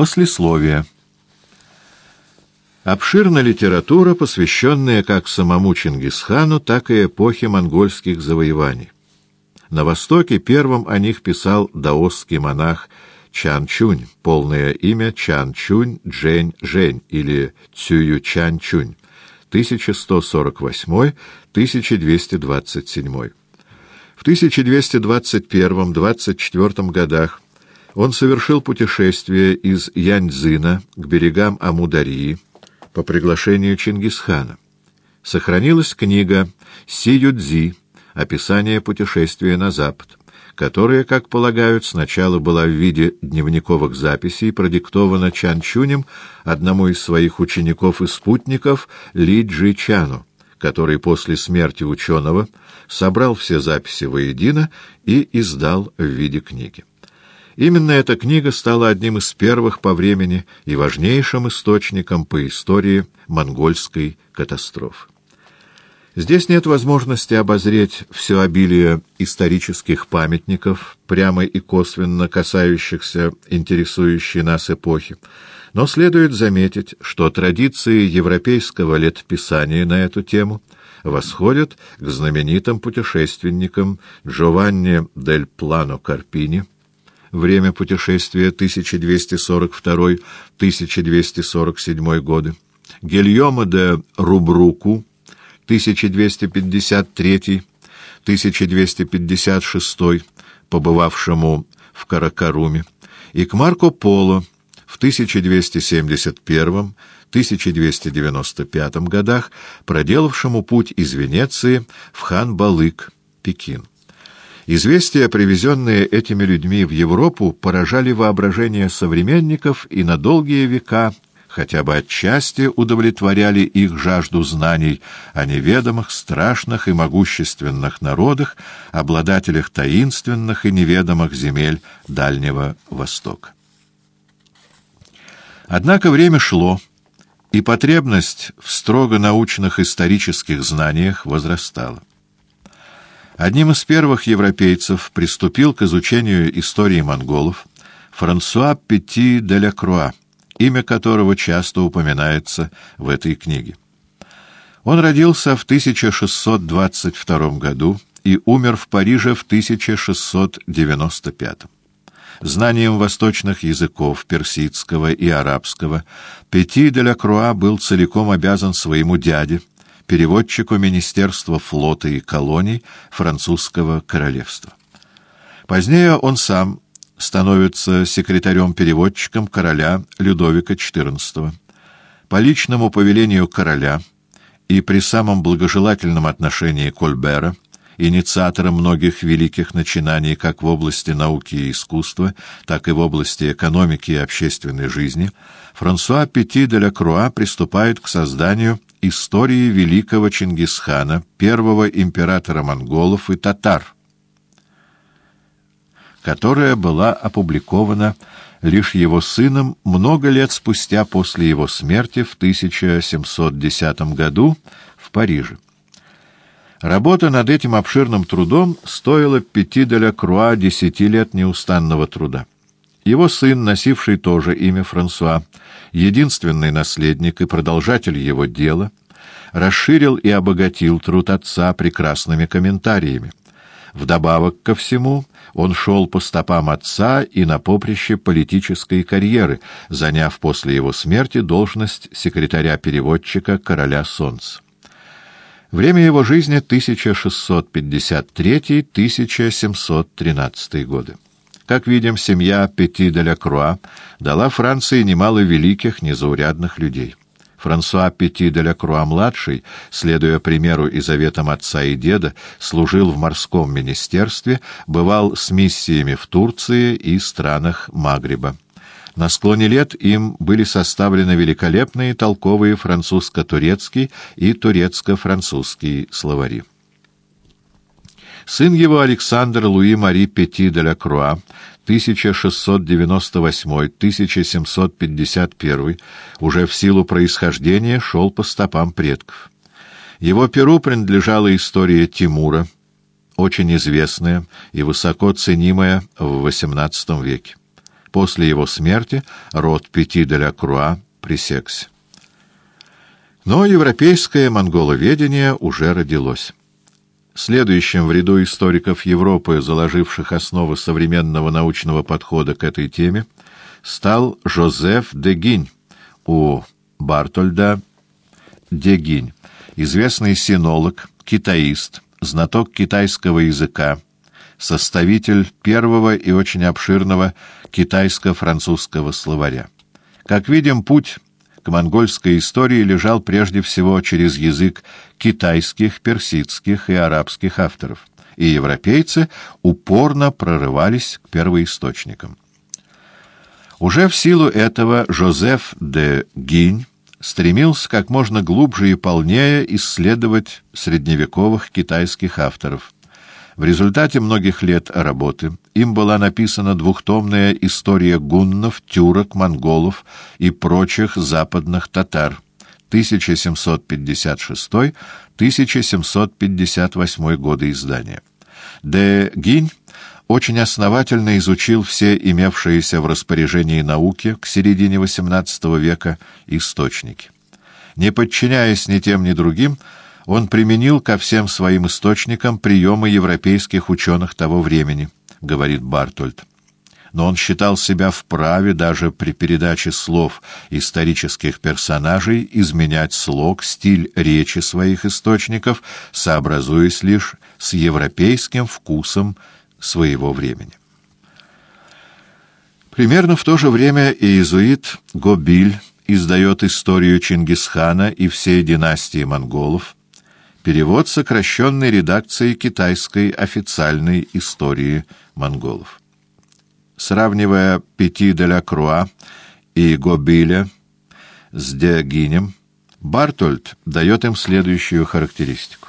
Послесловие. Обширна литература, посвященная как самому Чингисхану, так и эпохе монгольских завоеваний. На Востоке первым о них писал даосский монах Чан Чунь, полное имя Чан Чунь Джень Жень или Цюю Чан Чунь, 1148-1227. В 1221-24 годах он совершил путешествие из Яньцзина к берегам Амударии по приглашению Чингисхана. Сохранилась книга Си «Описание путешествия на запад», которая, как полагают, сначала была в виде дневниковых записей, продиктована Чанчунем, одному из своих учеников и спутников, Ли Джи Чану, который после смерти ученого собрал все записи воедино и издал в виде книги. Именно эта книга стала одним из первых по времени и важнейшим источником по истории монгольской катастрофы. Здесь нет возможности обозреть все обилие исторических памятников, прямо и косвенно касающихся интересующей нас эпохи, но следует заметить, что традиции европейского летописания на эту тему восходят к знаменитым путешественникам Джованни дель Плано Карпини, время путешествия 1242-1247 годы, Гильома де Рубруку, 1253-1256, побывавшему в Каракаруме, и к Марко Поло в 1271-1295 годах, проделавшему путь из Венеции в Хан-Балык, Пекин. Известия, привезенные этими людьми в Европу, поражали воображение современников и на долгие века хотя бы отчасти удовлетворяли их жажду знаний о неведомых, страшных и могущественных народах, обладателях таинственных и неведомых земель Дальнего Востока. Однако время шло, и потребность в строго научных исторических знаниях возрастала. Одним из первых европейцев приступил к изучению истории монголов Франсуа Петти де ля Круа, имя которого часто упоминается в этой книге. Он родился в 1622 году и умер в Париже в 1695. Знанием восточных языков, персидского и арабского, Пети де ля Круа был целиком обязан своему дяде, переводчику Министерства флота и колоний французского королевства. Позднее он сам становится секретарем-переводчиком короля Людовика XIV. По личному повелению короля и при самом благожелательном отношении Кольбера, инициатором многих великих начинаний как в области науки и искусства, так и в области экономики и общественной жизни, Франсуа Пети де ля Круа приступает к созданию истории великого Чингисхана, первого императора монголов и татар – которая была опубликована лишь его сыном много лет спустя после его смерти в 1710 году в Париже. Работа над этим обширным трудом стоила пяти деля Круа десяти лет неустанного труда. Его сын, носивший тоже имя Франсуа, единственный наследник и продолжатель его дела, расширил и обогатил труд отца прекрасными комментариями. Вдобавок ко всему, он шел по стопам отца и на поприще политической карьеры, заняв после его смерти должность секретаря-переводчика короля Солнца. Время его жизни 1653-1713 годы. Как видим, семья Пети де ля Круа дала Франции немало великих, незаурядных людей. Франсуа Пети де ля Круа-младший, следуя примеру и заветам отца и деда, служил в морском министерстве, бывал с миссиями в Турции и странах Магриба. На склоне лет им были составлены великолепные толковые французско-турецкий и турецко-французский словари. Сын его Александр Луи Мари Пети де ля Круа 1698-1751 уже в силу происхождения шел по стопам предков. Его перу принадлежала история Тимура, очень известная и высоко ценимая в XVIII веке. После его смерти род Пяти де ля Круа пресекся. Но европейское монголоведение уже родилось. Следующим в ряду историков Европы, заложивших основы современного научного подхода к этой теме, стал Жозеф де Гинь у Бартольда де Гинь, известный синолог, китаист, знаток китайского языка, составитель первого и очень обширного китайско-французского словаря. Как видим, путь к монгольской истории лежал прежде всего через язык китайских, персидских и арабских авторов, и европейцы упорно прорывались к первоисточникам. Уже в силу этого Жозеф де Гинь стремился как можно глубже и полнее исследовать средневековых китайских авторов – в результате многих лет работы им была написана двухтомная история гуннов, тюрок, монголов и прочих западных татар 1756-1758 годы издания. Де Гинь очень основательно изучил все имевшиеся в распоряжении науки к середине XVIII века источники. Не подчиняясь ни тем, ни другим, он применил ко всем своим источникам приемы европейских ученых того времени, говорит Бартольд. Но он считал себя вправе даже при передаче слов исторических персонажей изменять слог, стиль речи своих источников, сообразуясь лишь с европейским вкусом своего времени. Примерно в то же время иезуит Гобиль издает историю Чингисхана и всей династии монголов, Перевод сокращенной редакции китайской официальной истории монголов. Сравнивая Пяти де ля Круа и Гобиля с Де Гинем, Бартольд дает им следующую характеристику.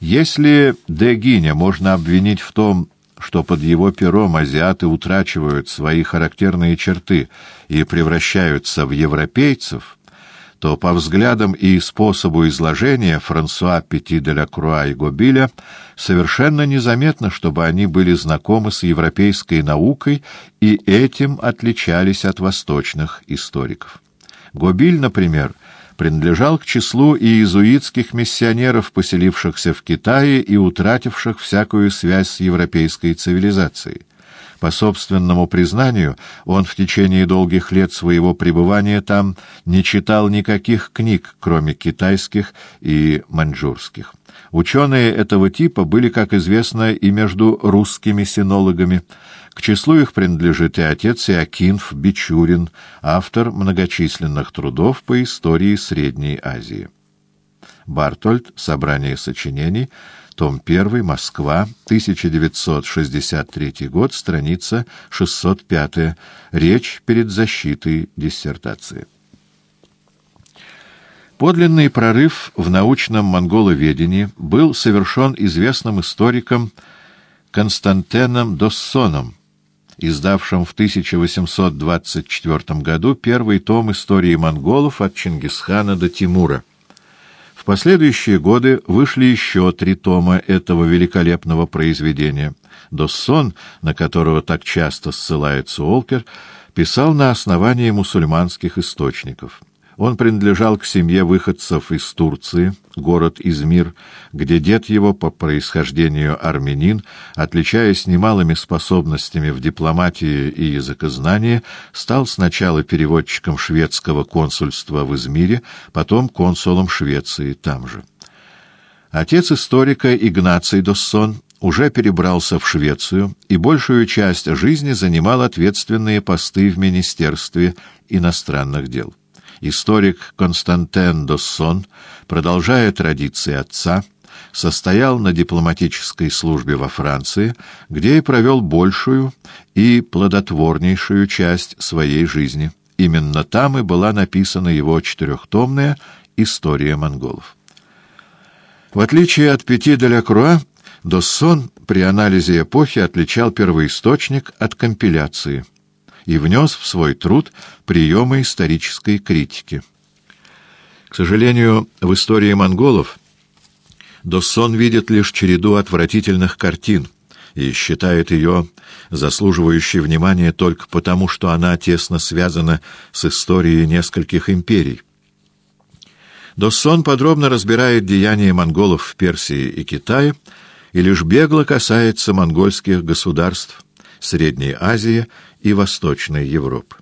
Если Де Гиня можно обвинить в том, что под его пером азиаты утрачивают свои характерные черты и превращаются в европейцев, то по взглядам и способу изложения Франсуа Пяти де ля Круа и Гобиля совершенно незаметно, чтобы они были знакомы с европейской наукой и этим отличались от восточных историков. Гобиль, например, принадлежал к числу иезуитских миссионеров, поселившихся в Китае и утративших всякую связь с европейской цивилизацией. По собственному признанию, он в течение долгих лет своего пребывания там не читал никаких книг, кроме китайских и маньчжурских. Ученые этого типа были, как известно, и между русскими синологами. К числу их принадлежит и отец Иокинф Бичурин, автор многочисленных трудов по истории Средней Азии. Бартольд. Собрание сочинений том 1, Москва, 1963 год, страница 605. Речь перед защитой диссертации. Подлинный прорыв в научном монголоведении был совершен известным историком Константеном Доссоном, издавшим в 1824 году первый том истории монголов от Чингисхана до Тимура последующие годы вышли еще три тома этого великолепного произведения. Доссон, на которого так часто ссылается Олкер, писал на основании мусульманских источников. Он принадлежал к семье выходцев из Турции, город Измир, где дед его по происхождению армянин, отличаясь немалыми способностями в дипломатии и языкознании, стал сначала переводчиком шведского консульства в Измире, потом консулом Швеции там же. Отец историка Игнаций Доссон уже перебрался в Швецию и большую часть жизни занимал ответственные посты в Министерстве иностранных дел. Историк Константен Доссон, продолжая традиции отца, состоял на дипломатической службе во Франции, где и провел большую и плодотворнейшую часть своей жизни. Именно там и была написана его четырехтомная «История монголов». В отличие от Пяти де Доссон при анализе эпохи отличал первоисточник от компиляции – и внес в свой труд приемы исторической критики. К сожалению, в истории монголов Доссон видит лишь череду отвратительных картин, и считает ее заслуживающей внимания только потому, что она тесно связана с историей нескольких империй. Доссон подробно разбирает деяния монголов в Персии и Китае и лишь бегло касается монгольских государств Средней Азии и Восточной Европы.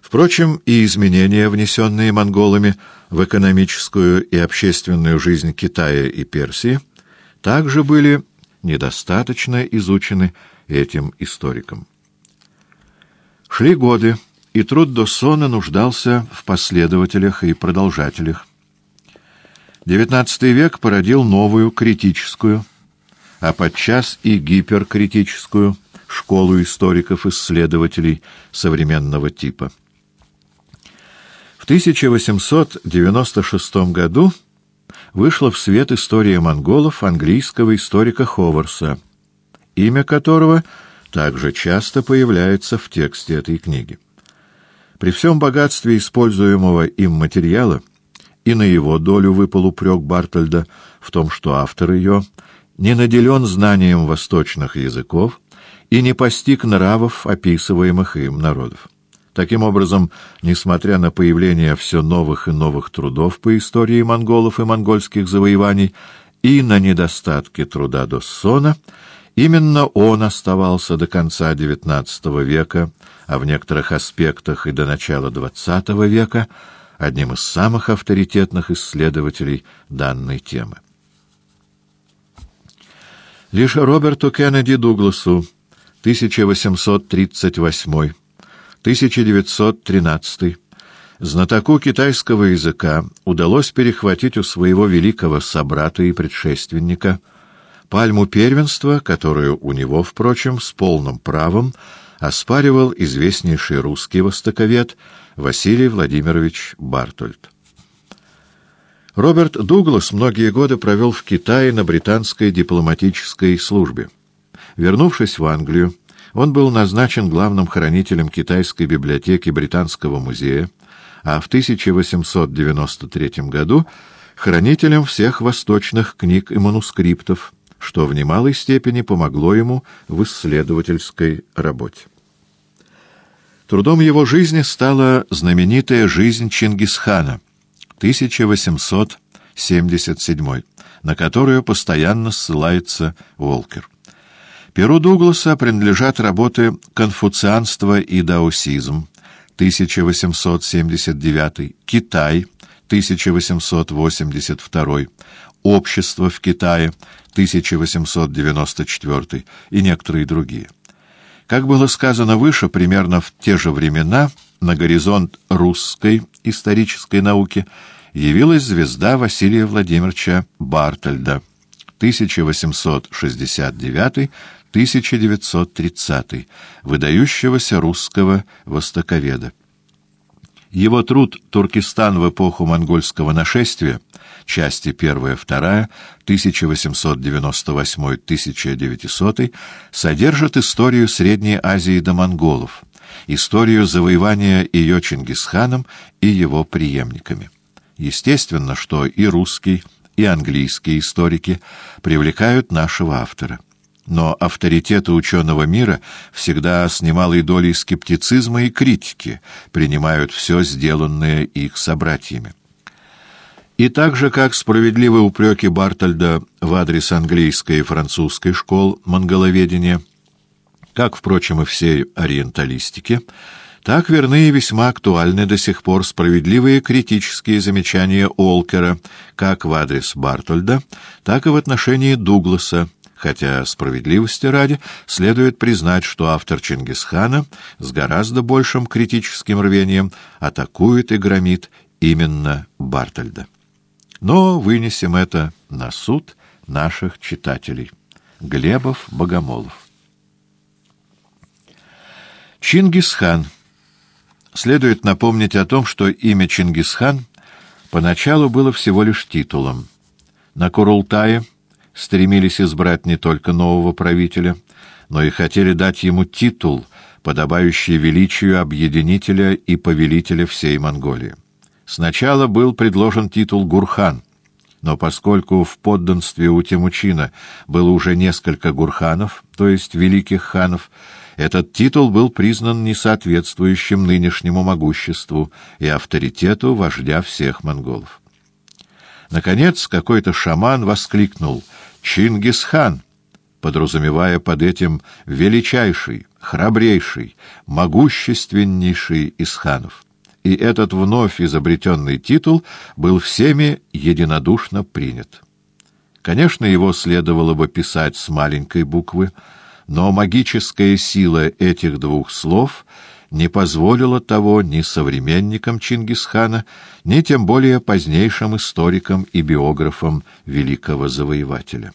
Впрочем, и изменения, внесенные монголами в экономическую и общественную жизнь Китая и Персии, также были недостаточно изучены этим историком. Шли годы, и труд Доссона нуждался в последователях и продолжателях. XIX век породил новую критическую, а подчас и гиперкритическую школу историков-исследователей современного типа. В 1896 году вышла в свет история монголов английского историка Ховарса, имя которого также часто появляется в тексте этой книги. При всем богатстве используемого им материала и на его долю выпал упрек Бартольда в том, что автор ее не наделен знанием восточных языков и не постиг нравов описываемых им народов. Таким образом, несмотря на появление все новых и новых трудов по истории монголов и монгольских завоеваний и на недостатки труда Доссона, именно он оставался до конца XIX века, а в некоторых аспектах и до начала XX века, одним из самых авторитетных исследователей данной темы. Лишь Роберту Кеннеди Дугласу 1838 1913 знатоку китайского языка удалось перехватить у своего великого собрата и предшественника пальму первенства, которую у него, впрочем, с полным правом оспаривал известнейший русский востоковед Василий Владимирович Бартольд. Роберт Дуглас многие годы провел в Китае на британской дипломатической службе. Вернувшись в Англию, он был назначен главным хранителем китайской библиотеки Британского музея, а в 1893 году хранителем всех восточных книг и манускриптов, что в немалой степени помогло ему в исследовательской работе. Трудом его жизни стала знаменитая «Жизнь Чингисхана» 1877, на которую постоянно ссылается Волкер. Перу Дугласа принадлежат работы «Конфуцианство и даосизм» 1879, «Китай» 1882, «Общество в Китае» 1894 и некоторые другие. Как было сказано выше, примерно в те же времена на горизонт русской исторической науки явилась звезда Василия Владимировича Бартольда 1869 1930 выдающегося русского востоковеда. Его труд «Туркестан в эпоху монгольского нашествия», части 1-2, 1898-1900, содержит историю Средней Азии до монголов, историю завоевания ее Чингисханом и его преемниками. Естественно, что и русский, и английские историки привлекают нашего автора но авторитеты ученого мира всегда с немалой долей скептицизма и критики принимают все сделанное их собратьями. И так же, как справедливые упреки Бартольда в адрес английской и французской школ монголоведения, как, впрочем, и всей ориенталистики, так верны и весьма актуальны до сих пор справедливые критические замечания Олкера как в адрес Бартольда, так и в отношении Дугласа, хотя справедливости ради следует признать, что автор Чингисхана с гораздо большим критическим рвением атакует и громит именно Бартольда. Но вынесем это на суд наших читателей. Глебов Богомолов Чингисхан. Следует напомнить о том, что имя Чингисхан поначалу было всего лишь титулом. На Курултае стремились избрать не только нового правителя, но и хотели дать ему титул, подобающий величию объединителя и повелителя всей Монголии. Сначала был предложен титул Гурхан, но поскольку в подданстве у Темучина было уже несколько гурханов, то есть великих ханов, этот титул был признан несоответствующим нынешнему могуществу и авторитету вождя всех монголов. Наконец какой-то шаман воскликнул «Чингисхан!», подразумевая под этим величайший, храбрейший, могущественнейший из ханов и этот вновь изобретенный титул был всеми единодушно принят. Конечно, его следовало бы писать с маленькой буквы, но магическая сила этих двух слов не позволила того ни современникам Чингисхана, ни тем более позднейшим историкам и биографам великого завоевателя.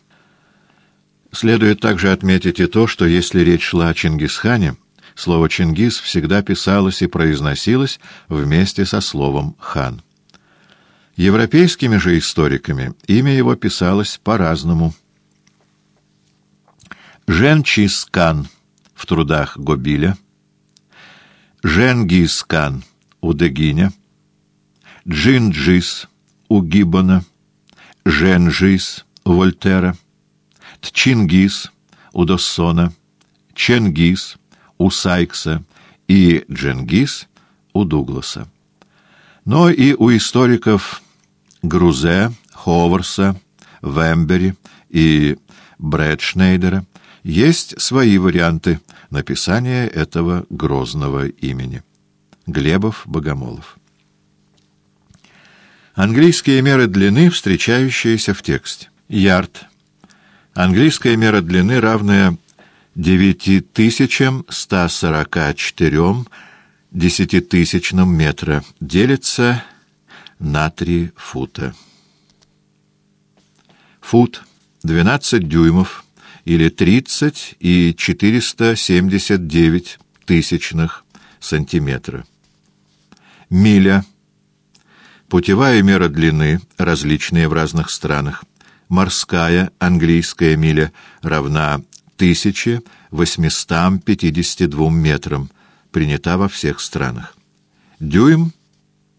Следует также отметить и то, что если речь шла о Чингисхане, Слово «Чингис» всегда писалось и произносилось вместе со словом «хан». Европейскими же историками имя его писалось по-разному. Женчис-кан в трудах Гобиля, Женгис-кан у Дегиня, Джинджис у Гиббона, Женжис у Вольтера, Тчингис у Доссона, Ченгис у Сайкса и Дженгис у Дугласа. Но и у историков Грузе, Ховарса, Вембери и Брэдшнейдера есть свои варианты написания этого грозного имени. Глебов Богомолов. Английские меры длины, встречающиеся в тексте. Ярд. Английская мера длины, равная 9144 десятитысячным метра делится на три фута. Фут — 12 дюймов или 30 и 479 тысячных сантиметра. Миля — путевая мера длины, различные в разных странах. Морская английская миля равна 1852 метрам, принята во всех странах. Дюйм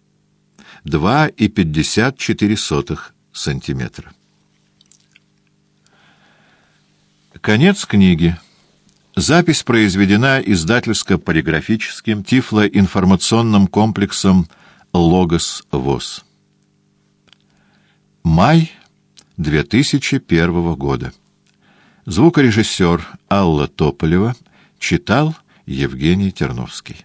— 2,54 сантиметра. Конец книги. Запись произведена издательско-полиграфическим тифлоинформационным комплексом «Логос ВОЗ». Май 2001 года. Звукорежиссер Алла Тополева читал Евгений Терновский.